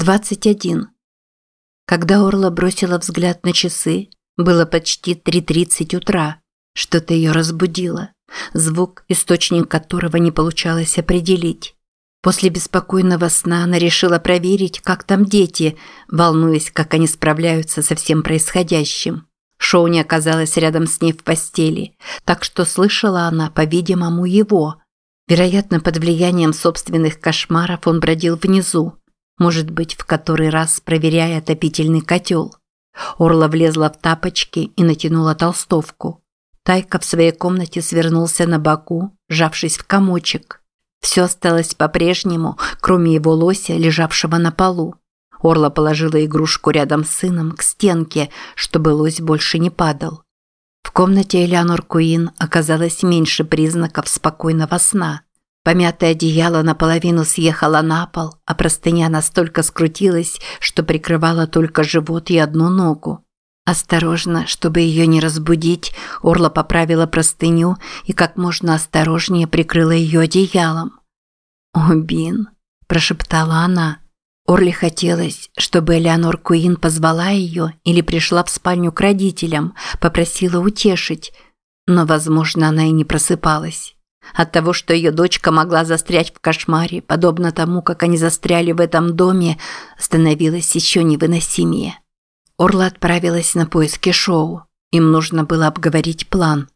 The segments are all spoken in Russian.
21. Когда Орла бросила взгляд на часы, было почти 3.30 утра. Что-то ее разбудило. Звук, источник которого не получалось определить. После беспокойного сна она решила проверить, как там дети, волнуясь, как они справляются со всем происходящим. Шоу не оказалось рядом с ней в постели, так что слышала она, по-видимому, его. Вероятно, под влиянием собственных кошмаров он бродил внизу может быть, в который раз проверяя отопительный котел. Орла влезла в тапочки и натянула толстовку. Тайка в своей комнате свернулся на боку, сжавшись в комочек. Все осталось по-прежнему, кроме его лося, лежавшего на полу. Орла положила игрушку рядом с сыном к стенке, чтобы лось больше не падал. В комнате Элеонор Куин оказалось меньше признаков спокойного сна. Помятое одеяло наполовину съехало на пол, а простыня настолько скрутилась, что прикрывала только живот и одну ногу. Осторожно, чтобы ее не разбудить, Орла поправила простыню и как можно осторожнее прикрыла ее одеялом. «О, Бин!» – прошептала она. Орли хотелось, чтобы Элеонор Куин позвала ее или пришла в спальню к родителям, попросила утешить, но, возможно, она и не просыпалась. От того, что ее дочка могла застрять в кошмаре, подобно тому, как они застряли в этом доме, становилось еще невыносимее. Орла отправилась на поиски Шоу. Им нужно было обговорить план.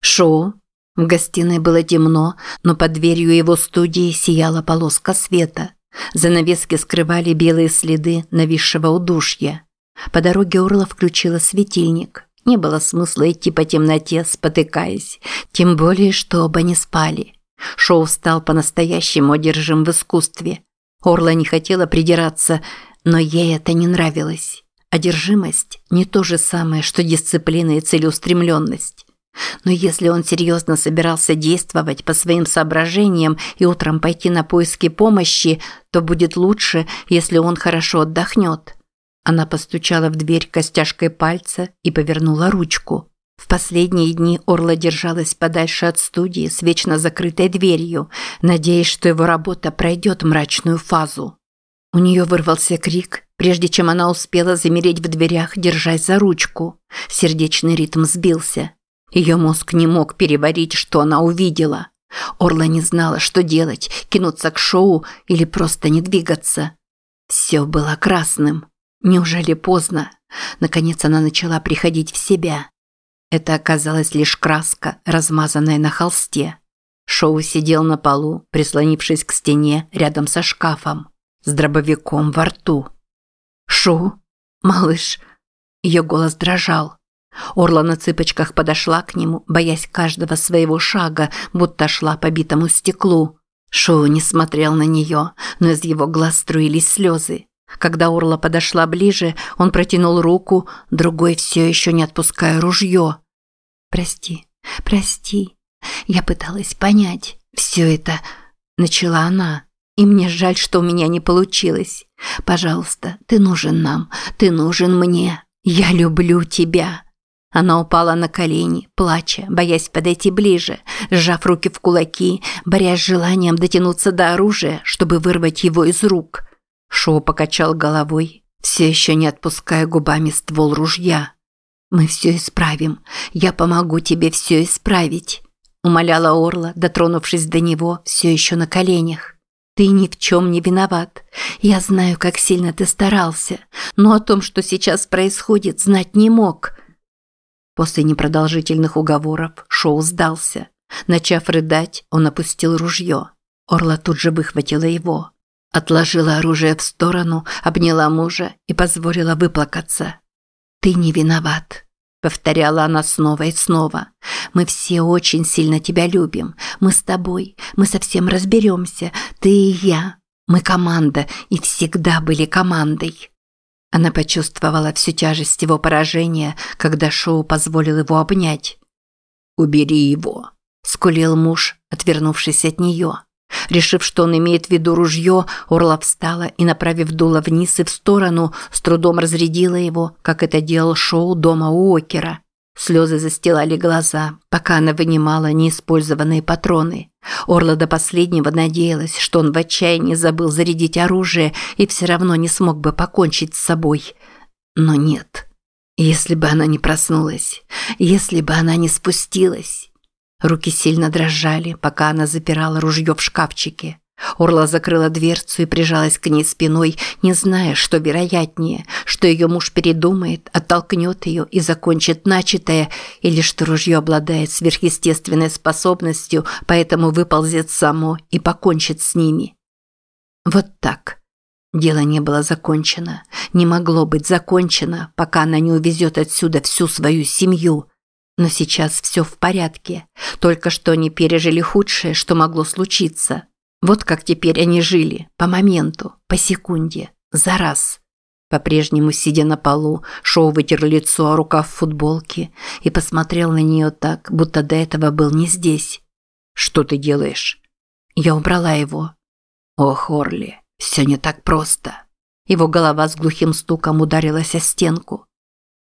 Шоу. В гостиной было темно, но под дверью его студии сияла полоска света. Занавески скрывали белые следы нависшего удушья. По дороге Орла включила светильник. Не было смысла идти по темноте, спотыкаясь, тем более, что оба не спали. Шоу стал по-настоящему одержим в искусстве. Орла не хотела придираться, но ей это не нравилось. Одержимость – не то же самое, что дисциплина и целеустремленность. Но если он серьезно собирался действовать по своим соображениям и утром пойти на поиски помощи, то будет лучше, если он хорошо отдохнет. Она постучала в дверь костяшкой пальца и повернула ручку. В последние дни Орла держалась подальше от студии с вечно закрытой дверью, надеясь, что его работа пройдет мрачную фазу. У нее вырвался крик, прежде чем она успела замереть в дверях, держась за ручку. Сердечный ритм сбился. Ее мозг не мог переварить, что она увидела. Орла не знала, что делать, кинуться к шоу или просто не двигаться. Все было красным. Неужели поздно? Наконец она начала приходить в себя. Это оказалась лишь краска, размазанная на холсте. Шоу сидел на полу, прислонившись к стене рядом со шкафом, с дробовиком во рту. «Шоу? Малыш!» Ее голос дрожал. Орла на цыпочках подошла к нему, боясь каждого своего шага, будто шла по битому стеклу. Шоу не смотрел на нее, но из его глаз струились слезы. Когда Орла подошла ближе, он протянул руку, другой все еще не отпуская ружье. «Прости, прости. Я пыталась понять. Все это...» Начала она. «И мне жаль, что у меня не получилось. Пожалуйста, ты нужен нам. Ты нужен мне. Я люблю тебя». Она упала на колени, плача, боясь подойти ближе, сжав руки в кулаки, борясь с желанием дотянуться до оружия, чтобы вырвать его из рук – Шоу покачал головой, все еще не отпуская губами ствол ружья. «Мы все исправим. Я помогу тебе все исправить», – умоляла Орла, дотронувшись до него все еще на коленях. «Ты ни в чем не виноват. Я знаю, как сильно ты старался, но о том, что сейчас происходит, знать не мог». После непродолжительных уговоров Шоу сдался. Начав рыдать, он опустил ружье. Орла тут же выхватила его. Отложила оружие в сторону, обняла мужа и позволила выплакаться. «Ты не виноват», – повторяла она снова и снова. «Мы все очень сильно тебя любим. Мы с тобой. Мы совсем разберемся. Ты и я. Мы команда и всегда были командой». Она почувствовала всю тяжесть его поражения, когда Шоу позволил его обнять. «Убери его», – скулил муж, отвернувшись от нее. Решив, что он имеет в виду ружье, Орла встала и, направив дуло вниз и в сторону, с трудом разрядила его, как это делал Шоу дома у Окера. Слезы застилали глаза, пока она вынимала неиспользованные патроны. Орла до последнего надеялась, что он в отчаянии забыл зарядить оружие и все равно не смог бы покончить с собой. Но нет. Если бы она не проснулась, если бы она не спустилась. Руки сильно дрожали, пока она запирала ружье в шкафчике. Орла закрыла дверцу и прижалась к ней спиной, не зная, что вероятнее, что ее муж передумает, оттолкнет ее и закончит начатое, или что ружье обладает сверхъестественной способностью, поэтому выползет само и покончит с ними. Вот так. Дело не было закончено, не могло быть закончено, пока она не увезет отсюда всю свою семью. Но сейчас все в порядке, только что они пережили худшее, что могло случиться – вот как теперь они жили, по моменту, по секунде, за раз. По-прежнему, сидя на полу, Шоу вытер лицо о рукав футболки и посмотрел на нее так, будто до этого был не здесь. «Что ты делаешь?» Я убрала его. «Ох, Орли, все не так просто». Его голова с глухим стуком ударилась о стенку.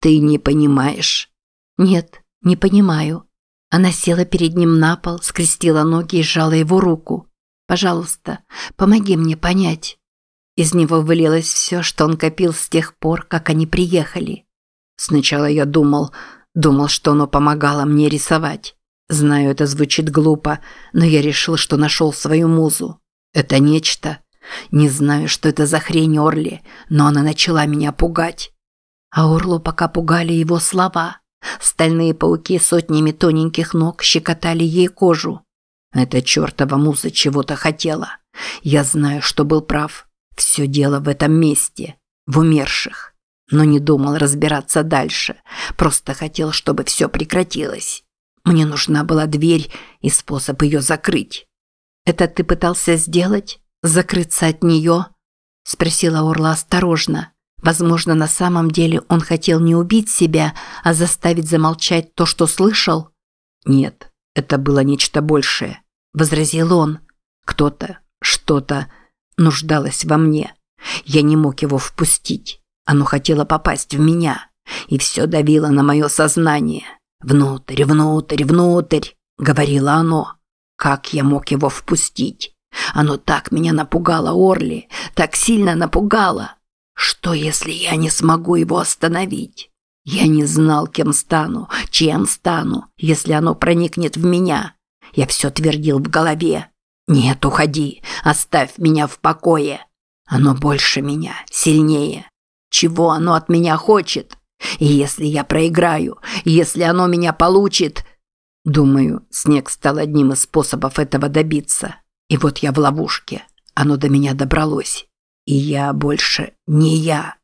«Ты не понимаешь?» «Нет, не понимаю». Она села перед ним на пол, скрестила ноги и сжала его руку. Пожалуйста, помоги мне понять». Из него вылилось все, что он копил с тех пор, как они приехали. Сначала я думал, думал, что оно помогало мне рисовать. Знаю, это звучит глупо, но я решил, что нашел свою музу. Это нечто. Не знаю, что это за хрень Орли, но она начала меня пугать. А Орлу пока пугали его слова. Стальные пауки сотнями тоненьких ног щекотали ей кожу. Эта чертова муза чего-то хотела. Я знаю, что был прав. Все дело в этом месте, в умерших. Но не думал разбираться дальше. Просто хотел, чтобы все прекратилось. Мне нужна была дверь и способ ее закрыть. «Это ты пытался сделать? Закрыться от нее?» Спросила Орла осторожно. Возможно, на самом деле он хотел не убить себя, а заставить замолчать то, что слышал? Нет, это было нечто большее, возразил он. Кто-то, что-то нуждалось во мне. Я не мог его впустить. Оно хотело попасть в меня, и все давило на мое сознание. Внутрь, внутрь, внутрь, говорило оно. Как я мог его впустить? Оно так меня напугало, Орли, так сильно напугало. Что, если я не смогу его остановить? Я не знал, кем стану, чем стану, если оно проникнет в меня. Я все твердил в голове. Нет, уходи, оставь меня в покое. Оно больше меня, сильнее. Чего оно от меня хочет? И если я проиграю, если оно меня получит... Думаю, снег стал одним из способов этого добиться. И вот я в ловушке. Оно до меня добралось. И я больше не я.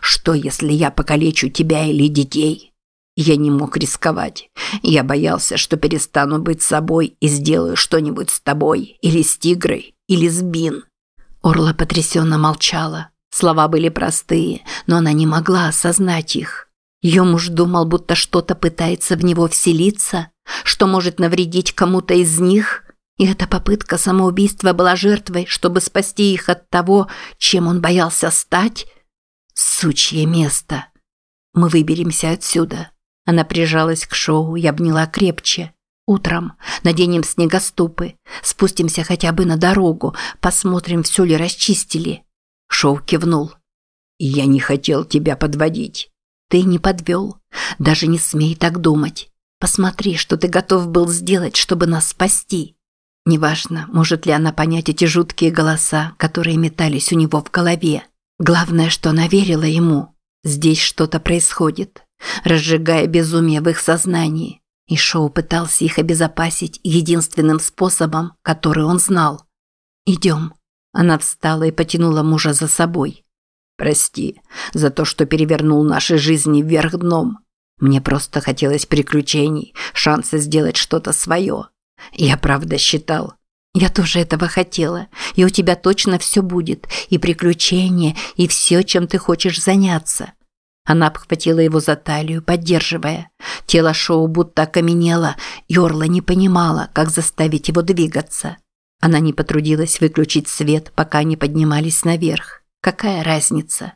Что, если я покалечу тебя или детей? Я не мог рисковать. Я боялся, что перестану быть собой и сделаю что-нибудь с тобой, или с тигрой, или с Бин. Орла потрясенно молчала. Слова были простые, но она не могла осознать их. Ее муж думал, будто что-то пытается в него вселиться, что может навредить кому-то из них, и эта попытка самоубийства была жертвой, чтобы спасти их от того, чем он боялся стать – Сучье место. Мы выберемся отсюда. Она прижалась к шоу и обняла крепче. Утром наденем снегоступы, спустимся хотя бы на дорогу, посмотрим, все ли расчистили. Шоу кивнул. Я не хотел тебя подводить. Ты не подвел. Даже не смей так думать. Посмотри, что ты готов был сделать, чтобы нас спасти. Неважно, может ли она понять эти жуткие голоса, которые метались у него в голове. Главное, что она верила ему. Здесь что-то происходит, разжигая безумие в их сознании. И Шоу пытался их обезопасить единственным способом, который он знал. «Идем». Она встала и потянула мужа за собой. «Прости за то, что перевернул наши жизни вверх дном. Мне просто хотелось приключений, шанса сделать что-то свое. Я правда считал, я тоже этого хотела, и у тебя точно все будет, и приключения, и все, чем ты хочешь заняться. Она обхватила его за талию, поддерживая. Тело Шоу будто окаменело, и Орла не понимала, как заставить его двигаться. Она не потрудилась выключить свет, пока они поднимались наверх. Какая разница?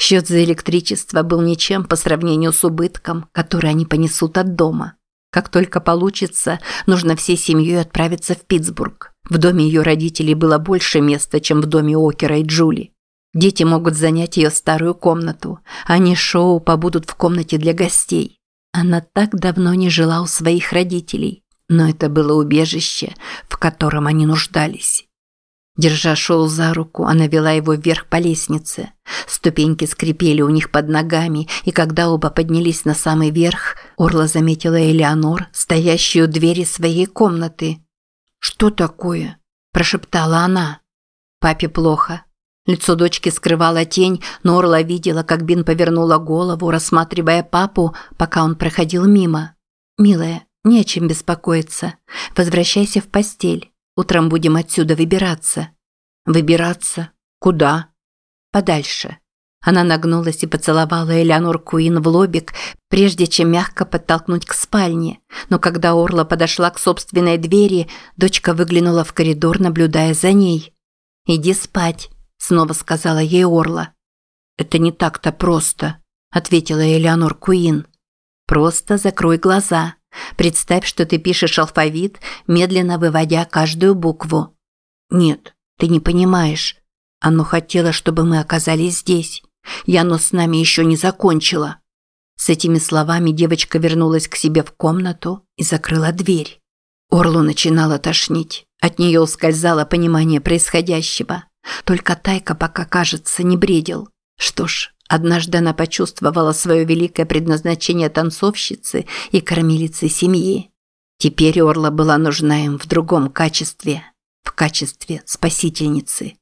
Счет за электричество был ничем по сравнению с убытком, который они понесут от дома. Как только получится, нужно всей семьей отправиться в Питтсбург. В доме ее родителей было больше места, чем в доме Окера и Джули. Дети могут занять ее старую комнату. Они Шоу побудут в комнате для гостей. Она так давно не жила у своих родителей, но это было убежище, в котором они нуждались. Держа Шоу за руку, она вела его вверх по лестнице. Ступеньки скрипели у них под ногами, и когда оба поднялись на самый верх, Орла заметила Элеонор, стоящую у двери своей комнаты. «Что такое?» – прошептала она. «Папе плохо». Лицо дочки скрывала тень, но Орла видела, как Бин повернула голову, рассматривая папу, пока он проходил мимо. «Милая, не о чем беспокоиться. Возвращайся в постель. Утром будем отсюда выбираться. Выбираться? Куда? Подальше. Она нагнулась и поцеловала Элеонор Куин в лобик, прежде чем мягко подтолкнуть к спальне. Но когда Орла подошла к собственной двери, дочка выглянула в коридор, наблюдая за ней. «Иди спать», – снова сказала ей Орла. «Это не так-то просто», – ответила Элеонор Куин. «Просто закрой глаза. Представь, что ты пишешь алфавит, медленно выводя каждую букву. Нет, ты не понимаешь. Оно хотело, чтобы мы оказались здесь. И с нами еще не закончило. С этими словами девочка вернулась к себе в комнату и закрыла дверь. Орлу начинала тошнить. От нее ускользало понимание происходящего. Только Тайка пока, кажется, не бредил. Что ж, Однажды она почувствовала свое великое предназначение танцовщицы и кормилицы семьи. Теперь Орла была нужна им в другом качестве, в качестве спасительницы.